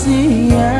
see ya.